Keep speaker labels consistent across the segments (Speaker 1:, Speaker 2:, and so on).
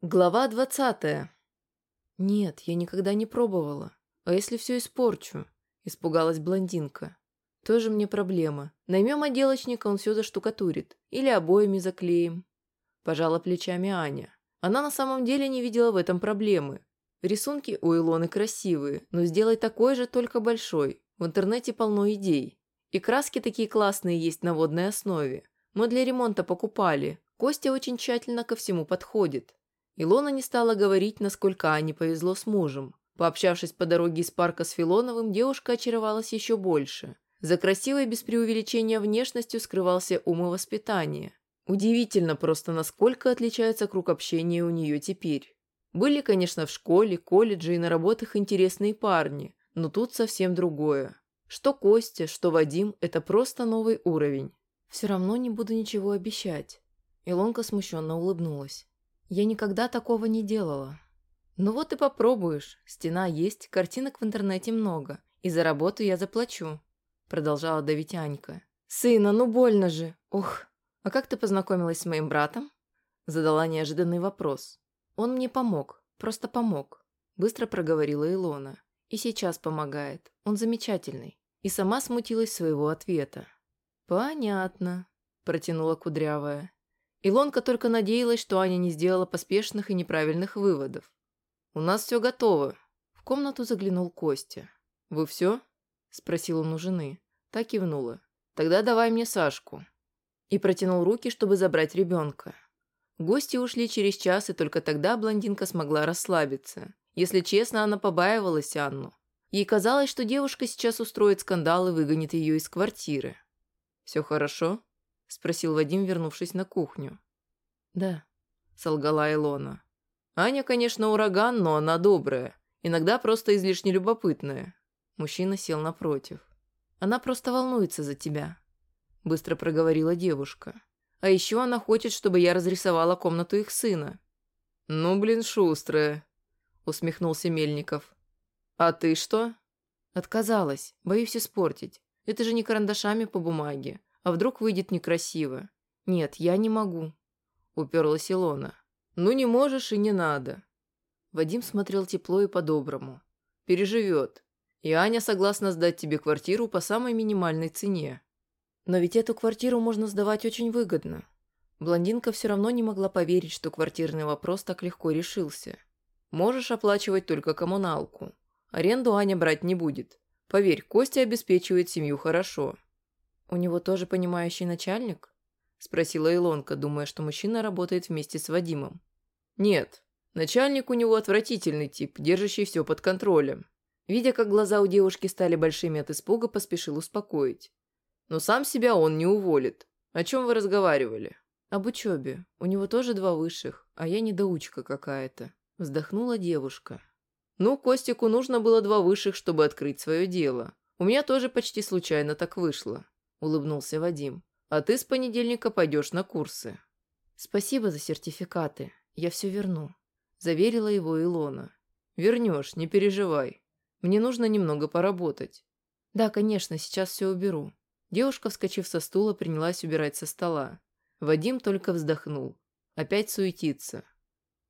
Speaker 1: Глава двадцатая. «Нет, я никогда не пробовала. А если все испорчу?» – испугалась блондинка. «Тоже мне проблема. Наймем отделочника, он все заштукатурит. Или обоями заклеим». Пожала плечами Аня. Она на самом деле не видела в этом проблемы. Рисунки у Илоны красивые, но сделай такой же, только большой. В интернете полно идей. И краски такие классные есть на водной основе. Мы для ремонта покупали. Костя очень тщательно ко всему подходит. Илона не стала говорить, насколько Ане повезло с мужем. Пообщавшись по дороге из парка с Филоновым, девушка очаровалась еще больше. За красивой без преувеличения внешностью скрывался ум и воспитание. Удивительно просто, насколько отличается круг общения у нее теперь. Были, конечно, в школе, колледже и на работах интересные парни, но тут совсем другое. Что Костя, что Вадим – это просто новый уровень. Все равно не буду ничего обещать. Илонка смущенно улыбнулась. Я никогда такого не делала. Ну вот и попробуешь. Стена есть, картинок в интернете много. И за работу я заплачу. Продолжала давить Анька. Сына, ну больно же. Ух. А как ты познакомилась с моим братом? Задала неожиданный вопрос. Он мне помог. Просто помог. Быстро проговорила Илона. И сейчас помогает. Он замечательный. И сама смутилась своего ответа. «Понятно», – протянула Кудрявая. Илонка только надеялась, что Аня не сделала поспешных и неправильных выводов. «У нас все готово». В комнату заглянул Костя. «Вы все?» – спросил он у жены. Так кивнула. «Тогда давай мне Сашку». И протянул руки, чтобы забрать ребенка. Гости ушли через час, и только тогда блондинка смогла расслабиться. Если честно, она побаивалась Анну. Ей казалось, что девушка сейчас устроит скандал и выгонит ее из квартиры. «Все хорошо?» – спросил Вадим, вернувшись на кухню. «Да», – солгала Илона. «Аня, конечно, ураган, но она добрая. Иногда просто излишне любопытная». Мужчина сел напротив. «Она просто волнуется за тебя», – быстро проговорила девушка. «А еще она хочет, чтобы я разрисовала комнату их сына». «Ну, блин, шустрая», – усмехнулся Мельников. «А ты что?» «Отказалась. Боюсь испортить. Это же не карандашами по бумаге, а вдруг выйдет некрасиво? Нет, я не могу. Уперлась Илона. Ну не можешь и не надо. Вадим смотрел тепло и по-доброму. Переживет. И Аня согласна сдать тебе квартиру по самой минимальной цене. Но ведь эту квартиру можно сдавать очень выгодно. Блондинка все равно не могла поверить, что квартирный вопрос так легко решился. Можешь оплачивать только коммуналку. Аренду Аня брать не будет. Поверь, Костя обеспечивает семью хорошо. «У него тоже понимающий начальник?» – спросила Илонка, думая, что мужчина работает вместе с Вадимом. «Нет, начальник у него отвратительный тип, держащий все под контролем». Видя, как глаза у девушки стали большими от испуга, поспешил успокоить. «Но сам себя он не уволит. О чем вы разговаривали?» «Об учебе. У него тоже два высших, а я недоучка какая-то», – вздохнула девушка. «Ну, Костику нужно было два высших, чтобы открыть свое дело. У меня тоже почти случайно так вышло. – улыбнулся Вадим. «А ты с понедельника пойдешь на курсы». «Спасибо за сертификаты. Я все верну», – заверила его Илона. «Вернешь, не переживай. Мне нужно немного поработать». «Да, конечно, сейчас все уберу». Девушка, вскочив со стула, принялась убирать со стола. Вадим только вздохнул. Опять суетиться.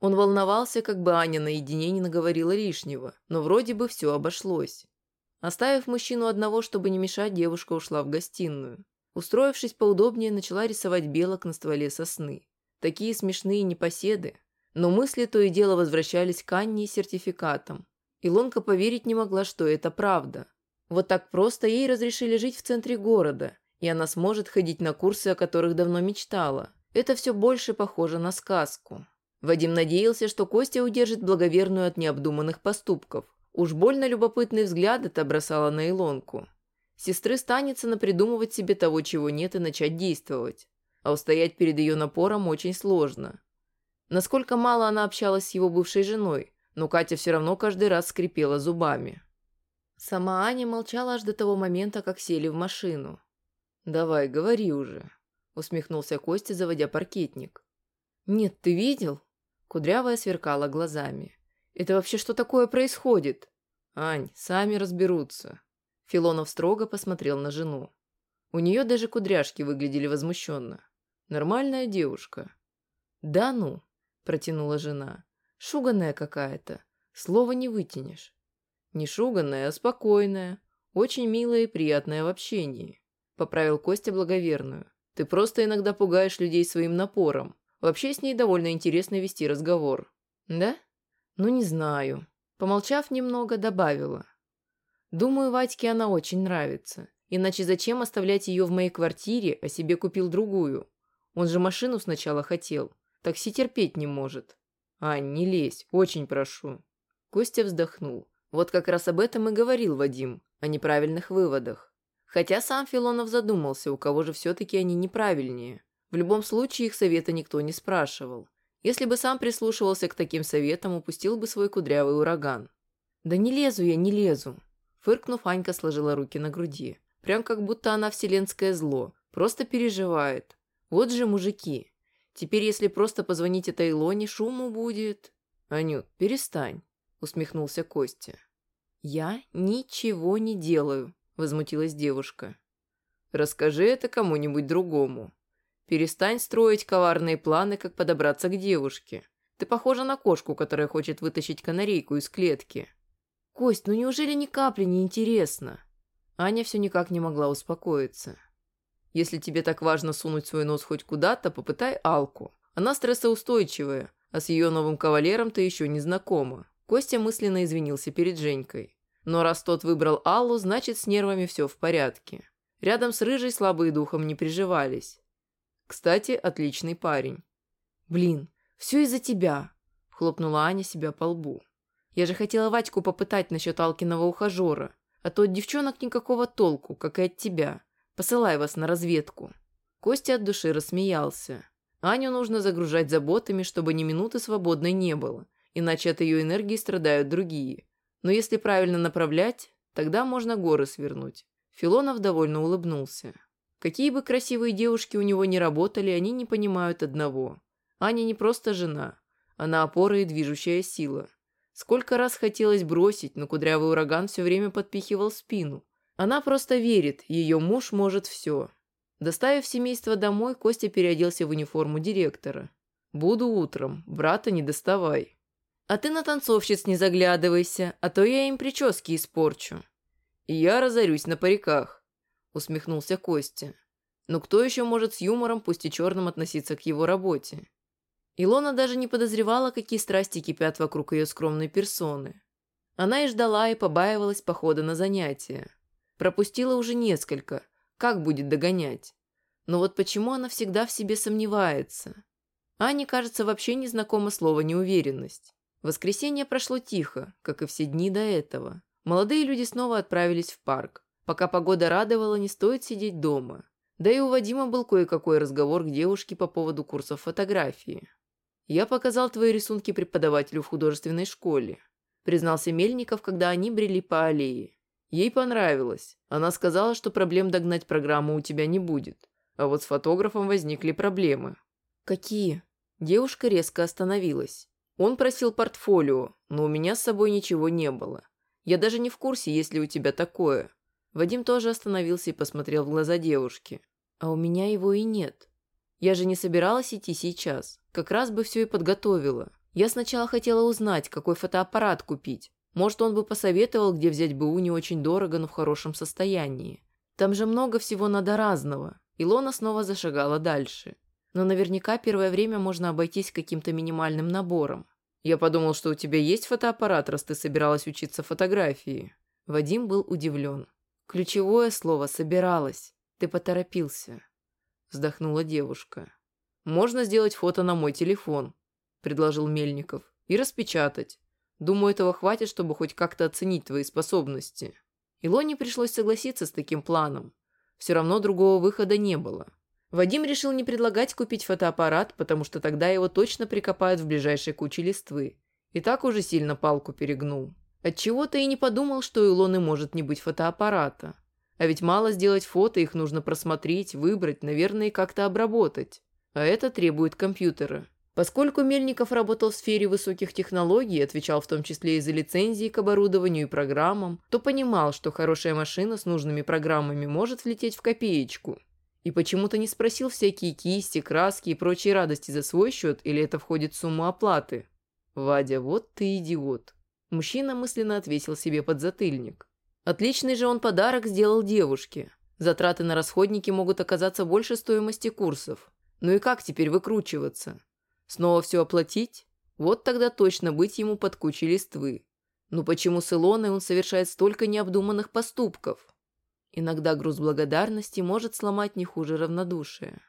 Speaker 1: Он волновался, как бы Аня наедине не наговорила лишнего, но вроде бы все обошлось. Оставив мужчину одного, чтобы не мешать, девушка ушла в гостиную. Устроившись поудобнее, начала рисовать белок на стволе сосны. Такие смешные непоседы. Но мысли то и дело возвращались к Анне и сертификатам. Илонка поверить не могла, что это правда. Вот так просто ей разрешили жить в центре города, и она сможет ходить на курсы, о которых давно мечтала. Это все больше похоже на сказку. Вадим надеялся, что Костя удержит благоверную от необдуманных поступков. Уж больно любопытный взгляд это бросало на Илонку. Сестры станется напридумывать себе того, чего нет, и начать действовать. А устоять перед ее напором очень сложно. Насколько мало она общалась с его бывшей женой, но Катя все равно каждый раз скрипела зубами. Сама Аня молчала аж до того момента, как сели в машину. «Давай, говори уже», — усмехнулся Костя, заводя паркетник. «Нет, ты видел?» Кудрявая сверкала глазами. Это вообще что такое происходит? Ань, сами разберутся. Филонов строго посмотрел на жену. У нее даже кудряшки выглядели возмущенно. Нормальная девушка. Да ну. протянула жена. «Шуганная какая-то. Слова не вытянешь». «Не шуганная, а спокойная. Очень милая и приятная в общении», — поправил Костя благоверную. «Ты просто иногда пугаешь людей своим напором. Вообще с ней довольно интересно вести разговор». «Да? Ну, не знаю». Помолчав немного, добавила. «Думаю, Вадьке она очень нравится. Иначе зачем оставлять ее в моей квартире, а себе купил другую? Он же машину сначала хотел. Такси терпеть не может. Ань, не лезь, очень прошу». Костя вздохнул. Вот как раз об этом и говорил Вадим, о неправильных выводах. Хотя сам Филонов задумался, у кого же все-таки они неправильнее. В любом случае их совета никто не спрашивал. Если бы сам прислушивался к таким советам, упустил бы свой кудрявый ураган. «Да не лезу я, не лезу!» Фыркнув, Анька сложила руки на груди. Прям как будто она вселенское зло. Просто переживает. Вот же мужики. Теперь, если просто позвонить этой Илоне, шуму будет. Анют, перестань усмехнулся Костя. «Я ничего не делаю», – возмутилась девушка. «Расскажи это кому-нибудь другому. Перестань строить коварные планы, как подобраться к девушке. Ты похожа на кошку, которая хочет вытащить канарейку из клетки». «Кость, ну неужели ни капли не интересно?» Аня все никак не могла успокоиться. «Если тебе так важно сунуть свой нос хоть куда-то, попытай Алку. Она стрессоустойчивая, а с ее новым кавалером ты еще не знакома. Костя мысленно извинился перед Женькой. Но раз тот выбрал Аллу, значит, с нервами все в порядке. Рядом с Рыжей слабые духом не приживались. Кстати, отличный парень. «Блин, все из-за тебя!» – хлопнула Аня себя по лбу. «Я же хотела Вадьку попытать насчет Алкиного ухажера, а то от девчонок никакого толку, как и от тебя. Посылай вас на разведку». Костя от души рассмеялся. Аню нужно загружать заботами, чтобы ни минуты свободной не было иначе от ее энергии страдают другие. Но если правильно направлять, тогда можно горы свернуть. Филонов довольно улыбнулся. Какие бы красивые девушки у него ни работали, они не понимают одного. Аня не просто жена, она опора и движущая сила. Сколько раз хотелось бросить, но кудрявый ураган все время подпихивал спину. Она просто верит, ее муж может все. Доставив семейство домой, Костя переоделся в униформу директора. «Буду утром, брата не доставай». А ты на танцовщиц не заглядывайся, а то я им прически испорчу. И я разорюсь на париках, усмехнулся Костя. Но кто еще может с юмором, пусть и черным, относиться к его работе? Илона даже не подозревала, какие страсти кипят вокруг ее скромной персоны. Она и ждала, и побаивалась похода на занятия. Пропустила уже несколько. Как будет догонять? Но вот почему она всегда в себе сомневается? Ане, кажется, вообще не знакомо слово «неуверенность». Воскресенье прошло тихо, как и все дни до этого. Молодые люди снова отправились в парк. Пока погода радовала, не стоит сидеть дома. Да и у Вадима был кое-какой разговор к девушке по поводу курсов фотографии. «Я показал твои рисунки преподавателю в художественной школе», признался Мельников, когда они брели по аллее. Ей понравилось. Она сказала, что проблем догнать программу у тебя не будет. А вот с фотографом возникли проблемы. «Какие?» Девушка резко остановилась. Он просил портфолио, но у меня с собой ничего не было. Я даже не в курсе, есть ли у тебя такое. Вадим тоже остановился и посмотрел в глаза девушки. А у меня его и нет. Я же не собиралась идти сейчас. Как раз бы все и подготовила. Я сначала хотела узнать, какой фотоаппарат купить. Может, он бы посоветовал, где взять БУ не очень дорого, но в хорошем состоянии. Там же много всего надо разного. Илона снова зашагала дальше но наверняка первое время можно обойтись каким-то минимальным набором. Я подумал, что у тебя есть фотоаппарат, раз ты собиралась учиться фотографии. Вадим был удивлен. Ключевое слово «собиралась». Ты поторопился. Вздохнула девушка. Можно сделать фото на мой телефон, предложил Мельников, и распечатать. Думаю, этого хватит, чтобы хоть как-то оценить твои способности. Илоне пришлось согласиться с таким планом. Все равно другого выхода не было. Вадим решил не предлагать купить фотоаппарат, потому что тогда его точно прикопают в ближайшей куче листвы. И так уже сильно палку перегнул. Отчего-то и не подумал, что у Илоны может не быть фотоаппарата. А ведь мало сделать фото, их нужно просмотреть, выбрать, наверное, и как-то обработать. А это требует компьютера. Поскольку Мельников работал в сфере высоких технологий, отвечал в том числе и за лицензии к оборудованию и программам, то понимал, что хорошая машина с нужными программами может влететь в копеечку. И почему-то не спросил всякие кисти, краски и прочие радости за свой счет, или это входит в сумму оплаты. Вадя, вот ты идиот. Мужчина мысленно отвесил себе подзатыльник. Отличный же он подарок сделал девушке. Затраты на расходники могут оказаться больше стоимости курсов. Ну и как теперь выкручиваться? Снова все оплатить? Вот тогда точно быть ему под кучей листвы. Ну почему с Илоной он совершает столько необдуманных поступков? Иногда груз благодарности может сломать не хуже равнодушия.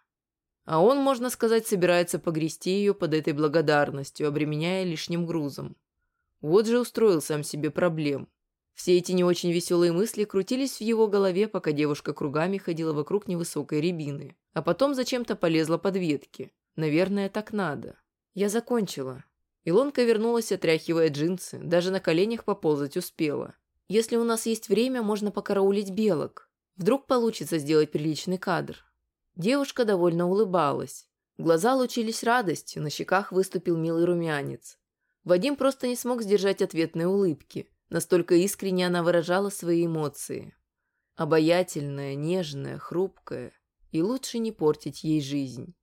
Speaker 1: А он, можно сказать, собирается погрести ее под этой благодарностью, обременяя лишним грузом. Вот же устроил сам себе проблем. Все эти не очень веселые мысли крутились в его голове, пока девушка кругами ходила вокруг невысокой рябины. А потом зачем-то полезла под ветки. Наверное, так надо. Я закончила. Илонка вернулась, отряхивая джинсы, даже на коленях поползать успела. Если у нас есть время, можно покараулить белок. Вдруг получится сделать приличный кадр. Девушка довольно улыбалась. Глаза лучились радостью, на щеках выступил милый румянец. Вадим просто не смог сдержать ответной улыбки. Настолько искренне она выражала свои эмоции. Обаятельная, нежная, хрупкая. И лучше не портить ей жизнь.